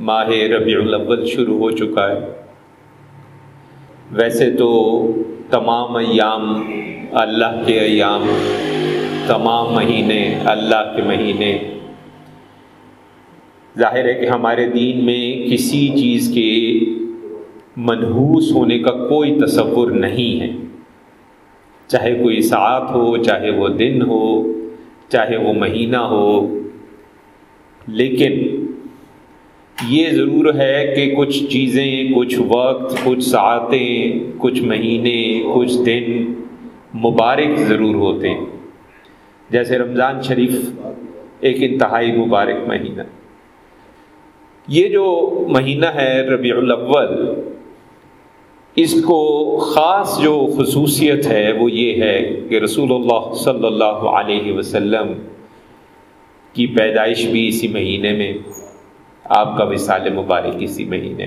ماہ ربیع الاول شروع ہو چکا ہے۔ ویسے تو تمام ایام اللہ کے ایام، تمام مہینے اللہ کے مہینے۔ ظاہر ہے کہ ہمارے دین میں کسی چیز کے منحوس ہونے کا کوئی تصور نہیں ہے۔ چاہے کوئی ساتھ ہو، چاہے وہ دن ہو، چاہے وہ مہینہ ہو، لیکن یہ ضرور ہے کہ کچھ چیزیں، کچھ وقت، کچھ ساعتیں، کچھ مہینے، کچھ دن مبارک ضرور ہوتے ہیں۔ جیسے رمضان شریف ایک انتہائی مبارک مہینہ۔ یہ جو مہینہ ہے ربیع الاول، اس کو خاص جو خصوصیت ہے وہ یہ ہے کہ رسول اللہ صلی اللہ علیہ وسلم کی پیدائش بھی اسی مہینے میں۔ آپ کا وصال مبارک اسی مہینے۔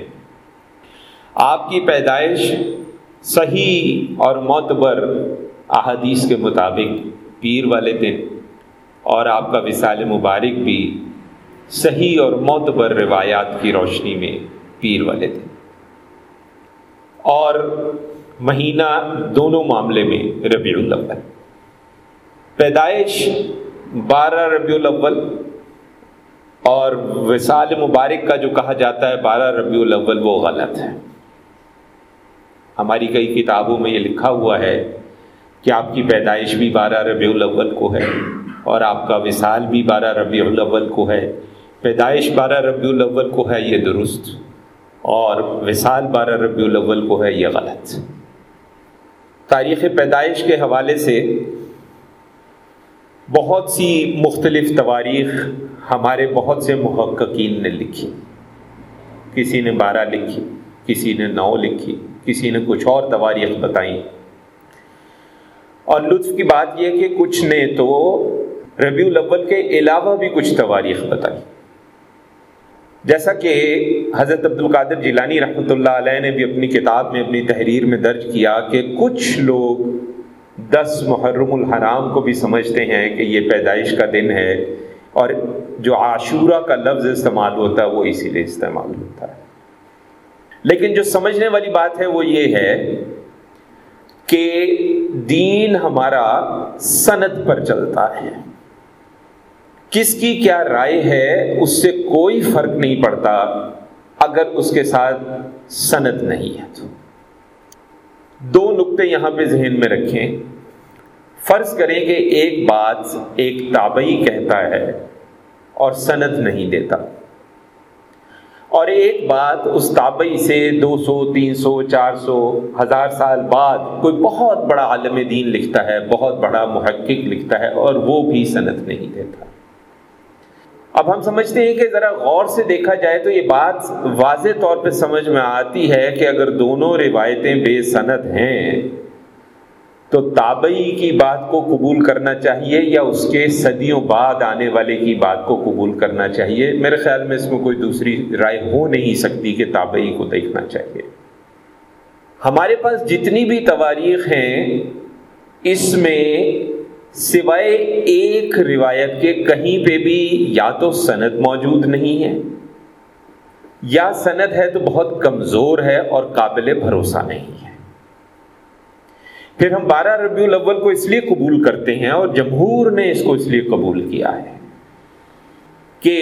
آپ کی پیدائش صحیح اور معتبر احادیث کے مطابق پیر والے دن اور آپ کا وصال مبارک بھی صحیح اور معتبر روایات کی روشنی میں پیر والے دن۔ اور مہینہ دونوں معاملے میں ربیع الاول۔ پیدائش بارہ ربیع الاول اور وصال مبارک کا جو کہا جاتا ہے، بارہ ربیع الاول، وہ غلط ہے۔ ہماری کئی کتابوں میں یہ لکھا ہوا ہے کہ آپ کی پیدائش بھی بارہ ربیع الاول کو ہے اور آپ کا وصال بھی بارہ ربیع الاول کو ہے۔ پیدائش بارہ ربیع الاول کو ہے، یہ درست۔ اور وصال بارہ ربیع الاول کو ہے، یہ غلط۔ تاریخ پیدائش کے حوالے سے بہت سی مختلف تواریخ ہمارے بہت سے محققین نے لکھی۔ کسی نے بارہ لکھی، کسی نے نو لکھی، کسی نے کچھ اور تواریخ بتائیں۔ اور لطف کی بات یہ کہ کچھ نے تو ربیع الاول کے علاوہ بھی کچھ تواریخ بتائی۔ جیسا کہ حضرت عبد القادر جیلانی رحمۃ اللہ علیہ نے بھی اپنی کتاب میں، اپنی تحریر میں درج کیا کہ کچھ لوگ دس محرم الحرام کو بھی سمجھتے ہیں کہ یہ پیدائش کا دن ہے۔ اور جو عاشورہ کا لفظ استعمال ہوتا ہے وہ اسی لیے استعمال ہوتا ہے۔ لیکن جو سمجھنے والی بات ہے وہ یہ ہے کہ دین ہمارا سند پر چلتا ہے۔ کس کی کیا رائے ہے اس سے کوئی فرق نہیں پڑتا اگر اس کے ساتھ سند نہیں ہے۔ تو دو نقطے یہاں پہ ذہن میں رکھیں۔ فرض کریں کہ ایک بات ایک تابعی کہتا ہے اور سند نہیں دیتا۔ اور ایک بات اس تابعی سے دو سو، تین سو، چار سو، ہزار سال بعد کوئی بہت بڑا عالم دین لکھتا ہے، بہت بڑا محقق لکھتا ہے اور وہ بھی سند نہیں دیتا۔ اب ہم سمجھتے ہیں کہ ذرا غور سے دیکھا جائے تو یہ بات واضح طور پہ سمجھ میں آتی ہے کہ اگر دونوں روایتیں بے صنعت ہیں تو تابعی کی بات کو قبول کرنا چاہیے یا اس کے صدیوں بعد آنے والے کی بات کو قبول کرنا چاہیے؟ میرے خیال میں اس میں کوئی دوسری رائے ہو نہیں سکتی کہ تابعی کو دیکھنا چاہیے۔ ہمارے پاس جتنی بھی تواریخ ہیں، اس میں سوائے ایک روایت کے کہیں پہ بھی یا تو سند موجود نہیں ہے، یا سند ہے تو بہت کمزور ہے اور قابل بھروسہ نہیں ہے۔ پھر ہم بارہ ربیع الاول کو اس لیے قبول کرتے ہیں اور جمہور نے اس کو اس لیے قبول کیا ہے کہ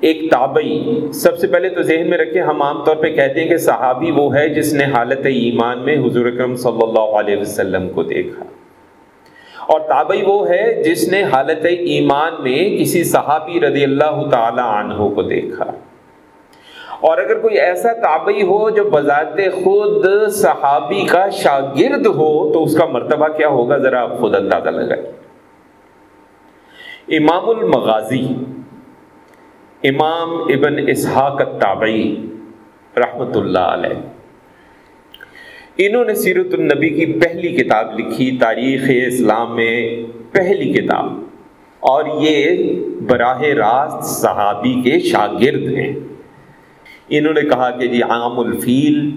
ایک تابعی سب سے پہلے تو ذہن میں رکھیں، ہم عام طور پہ کہتے ہیں کہ صحابی وہ ہے جس نے حالت ایمان میں حضور اکرم صلی اللہ علیہ وسلم کو دیکھا۔ اور تابعی وہ ہے جس نے حالت ایمان میں کسی صحابی رضی اللہ تعالی عنہ کو دیکھا۔ اور اگر کوئی ایسا تابعی ہو جو بذات خود صحابی کا شاگرد ہو تو اس کا مرتبہ کیا ہوگا؟ ذرا آپ خود اندازہ لگائیں۔ امام المغازی، امام ابن اسحاق تابعی رحمۃ اللہ علیہ، انہوں نے سیرت النبی کی پہلی کتاب لکھی، تاریخ اسلام میں پہلی کتاب۔ اور یہ براہ راست صحابی کے شاگرد ہیں۔ انہوں نے کہا کہ جی عام الفیل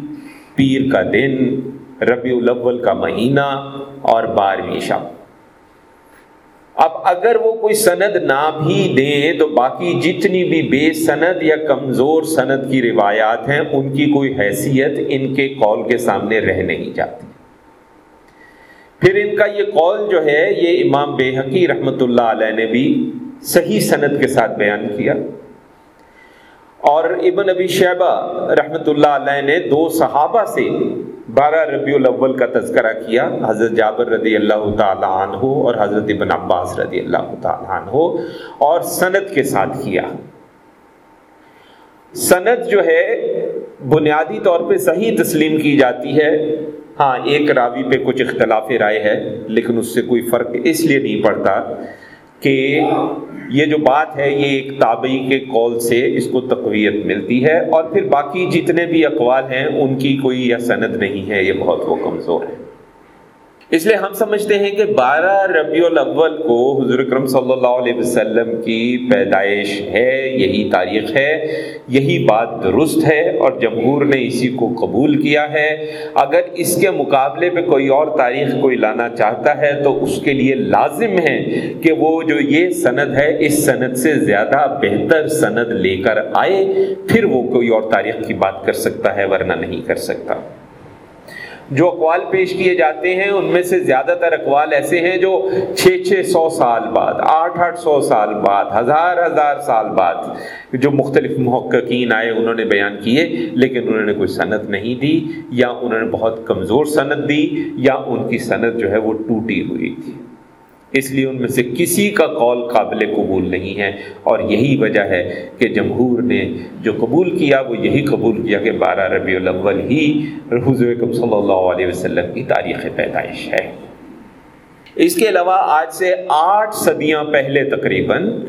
پیر کا دن، ربیع الاول کا مہینہ اور بارہویں شب۔ اب اگر وہ کوئی سند نہ بھی دیں تو باقی جتنی بھی بے سند یا کمزور سند کی روایات ہیں، ان کی کوئی حیثیت ان کے قول کے سامنے رہ نہیں جاتی۔ پھر ان کا یہ قول جو ہے، یہ امام بے حقی رحمۃ اللہ علیہ نے بھی صحیح سند کے ساتھ بیان کیا۔ اور ابن ابی شیبہ رحمۃ اللہ علیہ نے دو صحابہ سے بارہ ربیع الاول کا تذکرہ کیا، حضرت جابر رضی اللہ تعالیٰ عنہ اور حضرت ابن عباس رضی اللہ تعالیٰ عنہ، اور سند کے ساتھ کیا۔ سند جو ہے، بنیادی طور پہ صحیح تسلیم کی جاتی ہے۔ ہاں ایک راوی پہ کچھ اختلاف رائے ہے، لیکن اس سے کوئی فرق اس لیے نہیں پڑتا کہ یہ جو بات ہے، یہ ایک تابعی کے قول سے اس کو تقویت ملتی ہے اور پھر باقی جتنے بھی اقوال ہیں، ان کی کوئی یا سند نہیں ہے، یہ بہت وہ کمزور ہے۔ اس لیے ہم سمجھتے ہیں کہ بارہ ربیع الاول کو حضور اکرم صلی اللہ علیہ وسلم کی پیدائش ہے، یہی تاریخ ہے، یہی بات درست ہے اور جمہور نے اسی کو قبول کیا ہے۔ اگر اس کے مقابلے پہ کوئی اور تاریخ کوئی لانا چاہتا ہے تو اس کے لیے لازم ہے کہ وہ جو یہ سند ہے، اس سند سے زیادہ بہتر سند لے کر آئے، پھر وہ کوئی اور تاریخ کی بات کر سکتا ہے، ورنہ نہیں کر سکتا۔ جو اقوال پیش کیے جاتے ہیں، ان میں سے زیادہ تر اقوال ایسے ہیں جو چھ چھ سو سال بعد، آٹھ آٹھ سو سال بعد، ہزار ہزار سال بعد جو مختلف محققین آئے، انہوں نے بیان کیے، لیکن انہوں نے کوئی صنعت نہیں دی، یا انہوں نے بہت کمزور صنعت دی، یا ان کی صنعت جو ہے وہ ٹوٹی ہوئی تھی۔ اس لیے ان میں سے کسی کا قول قابل قبول نہیں ہے اور یہی وجہ ہے کہ جمہور نے جو قبول کیا وہ یہی قبول کیا کہ بارہ ربیع الاول ہی حضور صلی اللہ علیہ وسلم کی تاریخ پیدائش ہے۔ اس کے علاوہ آج سے آٹھ صدیاں پہلے تقریباً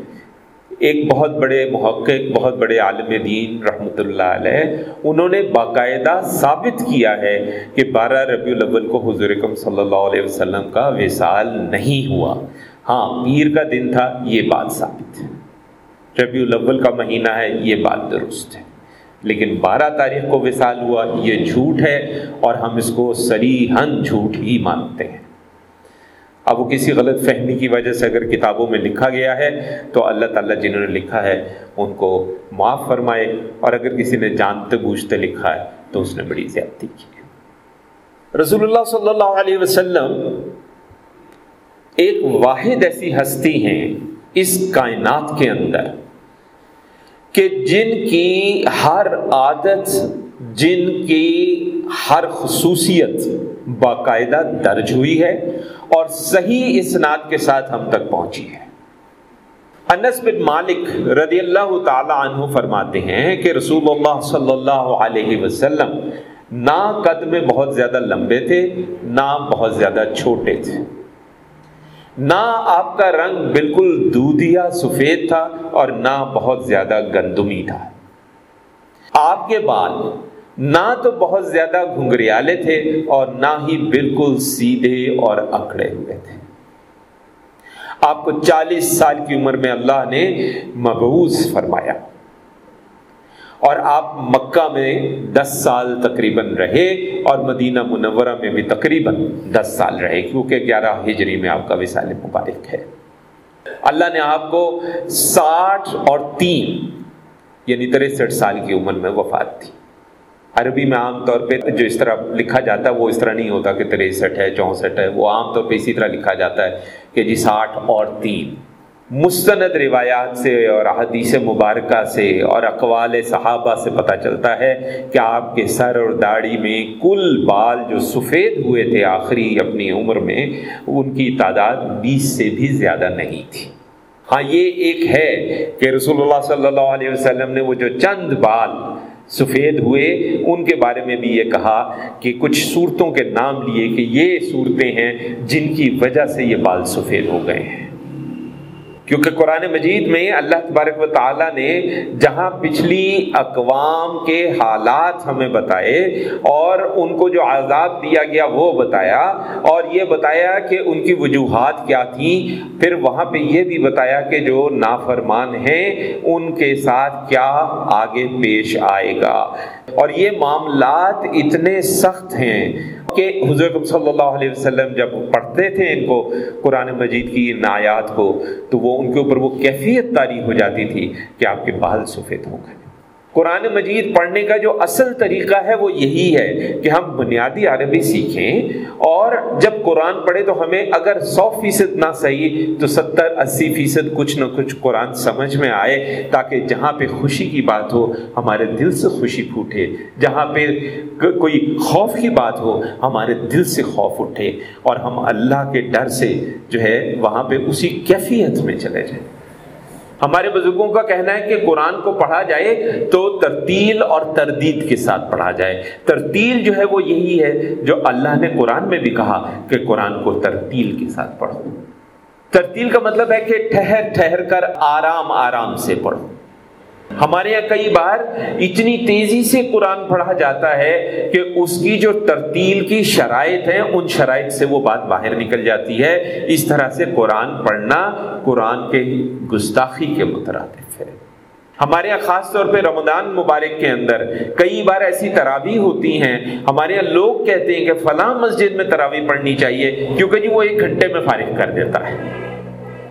ایک بہت بڑے محقق، بہت بڑے عالم دین رحمۃ اللہ علیہ، انہوں نے باقاعدہ ثابت کیا ہے کہ بارہ ربیع الاول کو حضور صلی اللہ علیہ وسلم کا وصال نہیں ہوا۔ ہاں پیر کا دن تھا، یہ بات ثابت ہے۔ ربیع الاول کا مہینہ ہے، یہ بات درست ہے۔ لیکن بارہ تاریخ کو وصال ہوا، یہ جھوٹ ہے اور ہم اس کو سری ہن جھوٹ ہی مانتے ہیں۔ اب وہ کسی غلط فہمی کی وجہ سے اگر کتابوں میں لکھا گیا ہے، تو اللہ تعالیٰ جنہوں نے لکھا ہے، ان کو معاف فرمائے، اور اگر کسی نے جانتے بوجھتے لکھا ہے، تو اس نے بڑی زیادتی کی رسول اللہ صلی اللہ علیہ وسلم ایک واحد ایسی ہستی ہیں اس کائنات کے اندر کہ جن کی ہر عادت، جن کی ہر خصوصیت باقاعدہ درج ہوئی ہے اور صحیح اسناد کے ساتھ ہم تک پہنچی ہے۔ انس بن مالک رضی اللہ تعالی عنہ فرماتے ہیں کہ رسول اللہ صلی اللہ علیہ وسلم نہ قد میں بہت زیادہ لمبے تھے، نہ بہت زیادہ چھوٹے تھے۔ نہ آپ کا رنگ بالکل دودھیا سفید تھا اور نہ بہت زیادہ گندمی تھا۔ آپ کے بال نہ تو بہت زیادہ گھنگریالے تھے اور نہ ہی بالکل سیدھے اور اکڑے ہوئے تھے۔ آپ کو چالیس سال کی عمر میں اللہ نے مبوض فرمایا۔ اور آپ مکہ میں دس سال تقریباً رہے اور مدینہ منورہ میں بھی تقریباً دس سال رہے، کیونکہ گیارہ ہجری میں آپ کا وسال مبارک ہے۔ اللہ نے آپ کو ساٹھ اور تین یعنی تریسٹھ سال کی عمر میں وفات تھی عربی میں عام طور پہ جو اس طرح لکھا جاتا ہے وہ اس طرح نہیں ہوتا کہ تریسٹھ ہے، چونسٹھ ہے، وہ عام طور پہ اسی طرح لکھا جاتا ہے کہ جی ساٹھ اور تین۔ مستند روایات سے اور حدیث مبارکہ سے اور اقوال صحابہ سے پتہ چلتا ہے کہ آپ کے سر اور داڑھی میں کل بال جو سفید ہوئے تھے آخری اپنی عمر میں، ان کی تعداد بیس سے بھی زیادہ نہیں تھی۔ ہاں یہ ایک ہے کہ رسول اللہ صلی اللہ علیہ وسلم نے وہ جو چند بال سفید ہوئے۔ ان کے بارے میں بھی یہ کہا کہ کچھ صورتوں کے نام لیے کہ یہ صورتیں ہیں جن کی وجہ سے یہ بال سفید ہو گئے ہیں۔ کیونکہ قرآن مجید میں اللہ تبارک و تعالیٰ نے جہاں پچھلی اقوام کے حالات ہمیں بتائے اور ان کو جو عذاب دیا گیا وہ بتایا اور یہ بتایا کہ ان کی وجوہات کیا تھیں، پھر وہاں پہ یہ بھی بتایا کہ جو نافرمان ہیں، ان کے ساتھ کیا آگے پیش آئے گا۔ اور یہ معاملات اتنے سخت ہیں کہ حضور صلی اللہ علیہ وسلم جب پڑھتے تھے ان کو قرآن مجید کی ان آیات کو، تو وہ ان کے اوپر وہ کیفیت تاری ہو جاتی تھی کہ آپ کے بال سفید ہو گئے قرآن مجید پڑھنے کا جو اصل طریقہ ہے وہ یہی ہے کہ ہم بنیادی عربی سیکھیں اور جب قرآن پڑھے تو ہمیں اگر سو فیصد نہ صحیح تو ستر اسی فیصد کچھ نہ کچھ قرآن سمجھ میں آئے تاکہ جہاں پہ خوشی کی بات ہو ہمارے دل سے خوشی پھوٹے جہاں پہ کوئی خوف کی بات ہو ہمارے دل سے خوف اٹھے اور ہم اللہ کے ڈر سے جو ہے وہاں پہ اسی کیفیت میں چلے جائیں۔ ہمارے بزرگوں کا کہنا ہے کہ قرآن کو پڑھا جائے تو ترتیل اور تردید کے ساتھ پڑھا جائے۔ ترتیل جو ہے وہ یہی ہے جو اللہ نے قرآن میں بھی کہا کہ قرآن کو ترتیل کے ساتھ پڑھو۔ ترتیل کا مطلب ہے کہ ٹھہر ٹھہر کر آرام آرام سے پڑھو۔ ہمارے یہاں کئی بار اتنی تیزی سے قرآن پڑھا جاتا ہے کہ اس کی جو ترتیل کی شرائط ہیں، ان شرائط سے وہ بات باہر نکل جاتی ہے۔ اس طرح سے قرآن پڑھنا قرآن کے گستاخی کے مترادف ہے۔ ہمارے یہاں خاص طور پہ رمضان مبارک کے اندر کئی بار ایسی تراوی ہوتی ہیں۔ ہمارے یہاں لوگ کہتے ہیں کہ فلاں مسجد میں تراوی پڑھنی چاہیے، کیونکہ جی وہ ایک گھنٹے میں فارغ کر دیتا ہے۔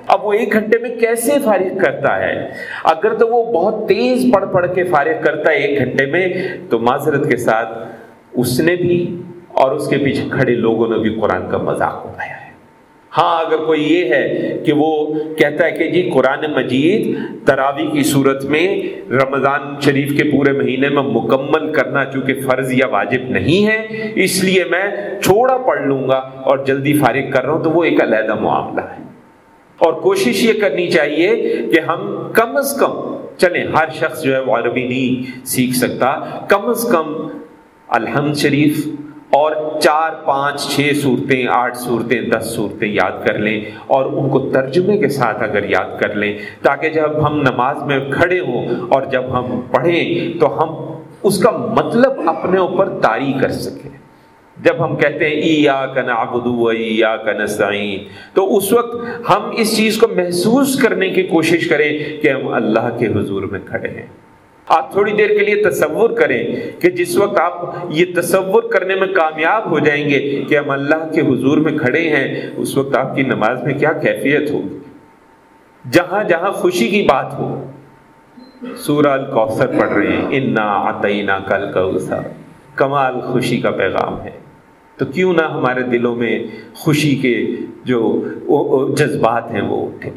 اب وہ ایک گھنٹے میں کیسے فارغ کرتا ہے؟ اگر تو وہ بہت تیز پڑھ پڑھ کے فارغ کرتا ہے ایک گھنٹے میں، تو معذرت کے ساتھ اس نے بھی اور اس کے پیچھے کھڑے لوگوں نے بھی قرآن کا مذاق اٹھایا ہے۔ ہاں اگر کوئی یہ ہے کہ وہ کہتا ہے کہ جی قرآن مجید تراوی کی صورت میں رمضان شریف کے پورے مہینے میں مکمل کرنا چونکہ فرض یا واجب نہیں ہے، اس لیے میں چھوڑا پڑھ لوں گا اور جلدی فارغ کر رہا ہوں، تو وہ ایک علیحدہ معاملہ ہے۔ اور کوشش یہ کرنی چاہیے کہ ہم کم از کم، چلیں، ہر شخص جو ہے وہ عربی نہیں سیکھ سکتا، کم از کم الحمد شریف اور چار، پانچ، چھ صورتیں، آٹھ صورتیں، دس صورتیں یاد کر لیں اور ان کو ترجمے کے ساتھ اگر یاد کر لیں تاکہ جب ہم نماز میں کھڑے ہوں اور جب ہم پڑھیں تو ہم اس کا مطلب اپنے اوپر طاری کر سکیں۔ جب ہم کہتے ہیں ای یا کن آبدو یا کن سعین تو اس وقت ہم اس چیز کو محسوس کرنے کی کوشش کریں کہ ہم اللہ کے حضور میں کھڑے ہیں۔ آپ تھوڑی دیر کے لیے تصور کریں کہ جس وقت آپ یہ تصور کرنے میں کامیاب ہو جائیں گے کہ ہم اللہ کے حضور میں کھڑے ہیں، اس وقت آپ کی نماز میں کیا کیفیت ہوگی؟ جہاں جہاں خوشی کی بات ہو۔ سورہ الکوثر پڑھ رہے ہیں، انا عطینا کل کا کمال خوشی کا پیغام ہے۔ تو کیوں نہ ہمارے دلوں میں خوشی کے جو جذبات ہیں وہ اٹھے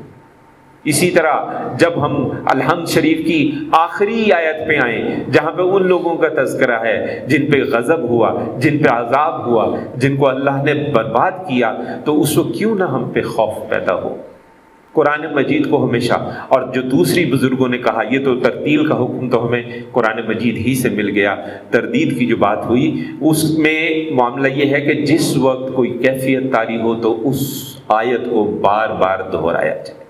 اسی طرح جب ہم الحمد شریف کی آخری آیت پہ آئیں، جہاں پہ ان لوگوں کا تذکرہ ہے، جن پہ غضب ہوا، جن پہ عذاب ہوا، جن کو اللہ نے برباد کیا، تو اس کو کیوں نہ ہم پہ خوف پیدا ہو۔ قرآن مجید کو ہمیشہ، اور جو دوسری بزرگوں نے کہا، یہ تو ترتیل کا حکم تو ہمیں قرآن مجید ہی سے مل گیا۔ تردید کی جو بات ہوئی، اس میں معاملہ یہ ہے کہ جس وقت کوئی کیفیت تاری ہو تو اس آیت کو بار بار دہرایا جائے۔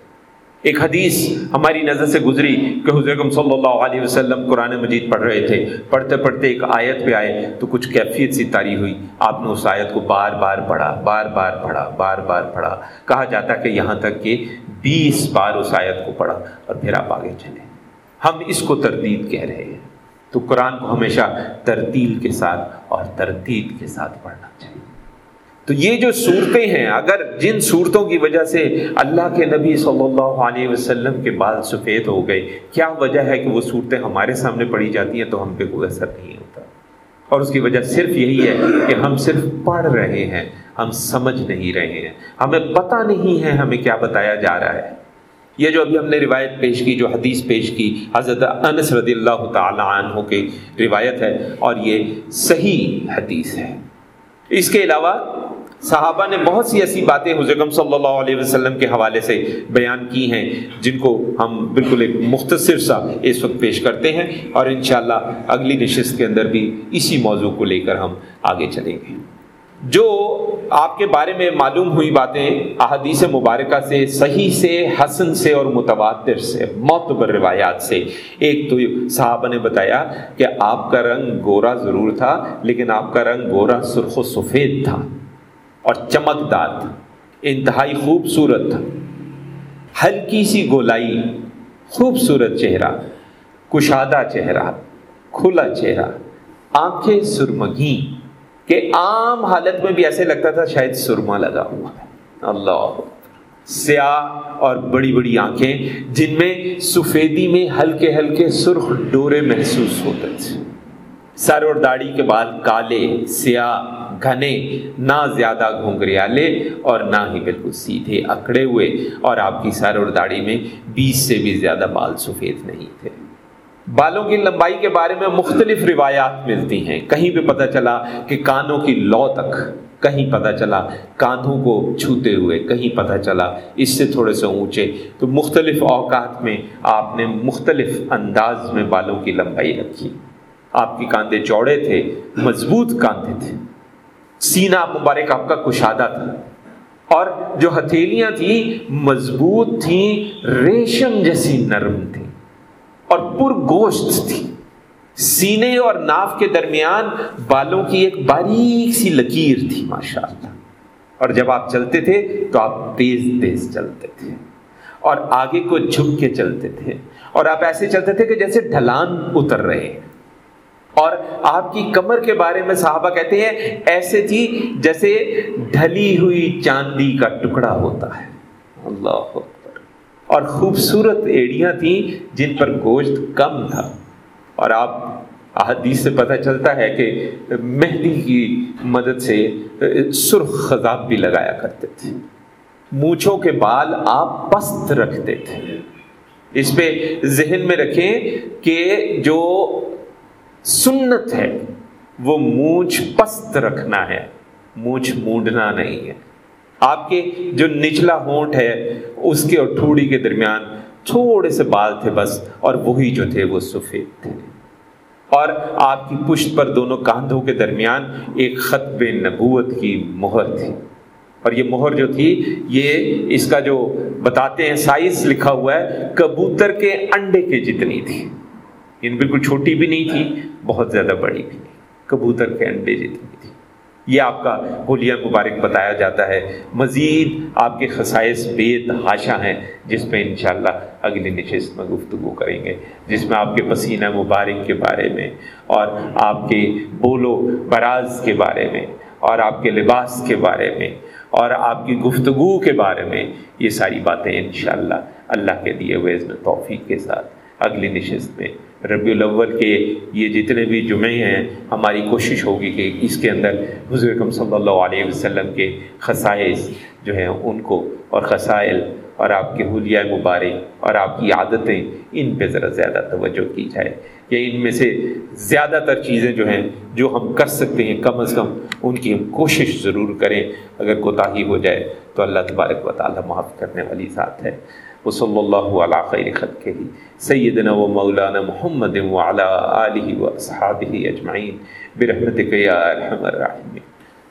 ایک حدیث ہماری نظر سے گزری کہ حضرت صلی اللہ علیہ وسلم قرآن مجید پڑھ رہے تھے۔ پڑھتے پڑھتے ایک آیت پہ آئے تو کچھ کیفیت سی تاری ہوئی۔ آپ نے اس آیت کو بار بار پڑھا، بار بار پڑھا، بار بار پڑھا۔ کہا جاتا کہ یہاں تک کہ بیس بار اس آیت کو پڑھا اور پھر آپ آگے چلے۔ ہم اس کو تردید کہہ رہے ہیں۔ تو قرآن کو ہمیشہ ترتیل کے ساتھ اور ترتیب کے ساتھ پڑھنا چاہیے۔ تو یہ جو صورتیں ہیں، اگر جن صورتوں کی وجہ سے اللہ کے نبی صلی اللہ علیہ وسلم کے بال سفید ہو گئے، کیا وجہ ہے کہ وہ صورتیں ہمارے سامنے پڑھی جاتی ہیں تو ہم پہ کوئی اثر نہیں ہوتا؟ اور اس کی وجہ صرف یہی ہے کہ ہم صرف پڑھ رہے ہیں، ہم سمجھ نہیں رہے ہیں۔ ہمیں پتہ نہیں ہے ہمیں کیا بتایا جا رہا ہے۔ یہ جو ابھی ہم نے روایت پیش کی، جو حدیث پیش کی، حضرت انس رضی اللہ تعالی عنہ کی روایت ہے اور یہ صحیح حدیث ہے۔ اس کے علاوہ صحابہ نے بہت سی ایسی باتیں حضرت صلی اللہ علیہ وسلم کے حوالے سے بیان کی ہیں، جن کو ہم بالکل ایک مختصر سا اس وقت پیش کرتے ہیں اور انشاءاللہ اگلی نشست کے اندر بھی اسی موضوع کو لے کر ہم آگے چلیں گے۔ جو آپ کے بارے میں معلوم ہوئی باتیں احادیث مبارکہ سے، صحیح سے، حسن سے اور متواتر سے، معتبر روایات سے، ایک تو صحابہ نے بتایا کہ آپ کا رنگ گورا ضرور تھا، لیکن آپ کا رنگ گورا سرخ و سفید تھا۔ اور چمکدار، انتہائی خوبصورت تھا ہلکی سی گولائی، خوبصورت چہرہ، کشادہ چہرہ، کھلا چہرہ، آنکھیں سرمگی کہ عام حالت میں بھی ایسے لگتا تھا شاید سرما لگا ہوا ہے۔ اللہ، سیاہ اور بڑی بڑی آنکھیں جن میں سفیدی میں ہلکے ہلکے سرخ ڈورے محسوس ہوتے تھے۔ سر اور داڑھی کے بعد کالے، سیاہ گھنے، نہ زیادہ گھونگریالے اور نہ ہی بالکل سیدھے اکڑے ہوئے اور آپ کی سر اور داڑھی میں بیس سے بھی زیادہ بال سفید نہیں تھے۔ بالوں کی لمبائی کے بارے میں مختلف روایات ملتی ہیں۔ کہیں پہ پتہ چلا کہ کانوں کی لو تک، کہیں پتہ چلا کاندھوں کو چھوتے ہوئے، کہیں پتہ چلا اس سے تھوڑے سے اونچے۔ تو مختلف اوقات میں آپ نے مختلف انداز میں بالوں کی لمبائی رکھی۔ آپ کی کاندھے چوڑے تھے، مضبوط کاندھے تھے۔ سینہ مبارک آپ کا کشادہ تھا۔ اور جو ہتھیلیاں تھیں، مضبوط تھیں، ریشم جیسی نرم تھیں۔ اور پر گوشت تھی سینے اور ناف کے درمیان بالوں کی ایک باریک سی لکیر تھی ماشاء اللہ اور جب آپ چلتے تھے، تو آپ تیز تیز چلتے تھے۔ اور آگے کو جھک کے چلتے تھے۔ اور آپ ایسے چلتے تھے کہ جیسے ڈھلان اتر رہے۔ ہیں اور آپ کی کمر کے بارے میں صحابہ کہتے ہیں، ایسے تھی جیسے ڈھلی ہوئی چاندی کا ٹکڑا ہوتا ہے۔ اللہ اور خوبصورت ایڑیاں تھیں جن پر گوشت کم تھا۔ اور آپ احادیث سے پتہ چلتا ہے کہ مہندی کی مدد سے سرخ خزاب بھی لگایا کرتے تھے۔ مونچھوں کے بال آپ پست رکھتے تھے۔ اس پہ ذہن میں رکھیں کہ جو سنت ہے۔ وہ مونچھ پست رکھنا ہے۔ مونچھ مونڈنا نہیں ہے۔ آپ کے جو نچلا ہونٹ ہے، اس کے اور ٹھوڑی کے درمیان تھوڑے سے بال تھے بس، اور وہی جو تھے، وہ سفید تھے۔ اور آپ کی پشت پر دونوں کاندھوں کے درمیان ایک خط نبوت کی مہر تھی۔ اور یہ مہر جو تھی، یہ اس کا جو بتاتے ہیں، سائز لکھا ہوا ہے، کبوتر کے انڈے کے جتنی تھی۔ یعنی بالکل چھوٹی بھی نہیں تھی، بہت زیادہ بڑی بھی نہیں۔ کبوتر کے انڈے جتنی تھی یہ آپ کا حلیہ مبارک بتایا جاتا ہے۔ مزید آپ کے خصائص بید حاشا ہیں، جس میں انشاءاللہ اگلی نشست میں گفتگو کریں گے، جس میں آپ کے پسینہ مبارک کے بارے میں اور آپ کے بولو براز کے بارے میں اور آپ کے لباس کے بارے میں اور آپ کی گفتگو کے بارے میں یہ ساری باتیں انشاءاللہ اللہ کے دیے ہوئے توفیق کے ساتھ اگلی نشست میں ربیع الاول کے یہ جتنے بھی جمعے ہیں، ہماری کوشش ہوگی کہ اس کے اندر حضور صلی اللہ علیہ وسلم کے خصائص جو ہیں ان کو اور خسائل اور آپ کے حلیہ مبارک اور آپ کی عادتیں، ان پہ ذرا زیادہ توجہ کی جائے کہ ان میں سے زیادہ تر چیزیں جو ہیں، جو ہم کر سکتے ہیں کم از کم، ان کی ہم کوشش ضرور کریں۔ اگر کوتاہی ہو جائے تو اللہ تبارک و تعالیٰ معاف کرنے والی ذات ہے۔ وصلی اللہ علیہ خیر خلقہ سیدنا و مولانا محمد وعلا آلہ و اصحابہ اجمعین، برحمتک یا الحمد الراحمین۔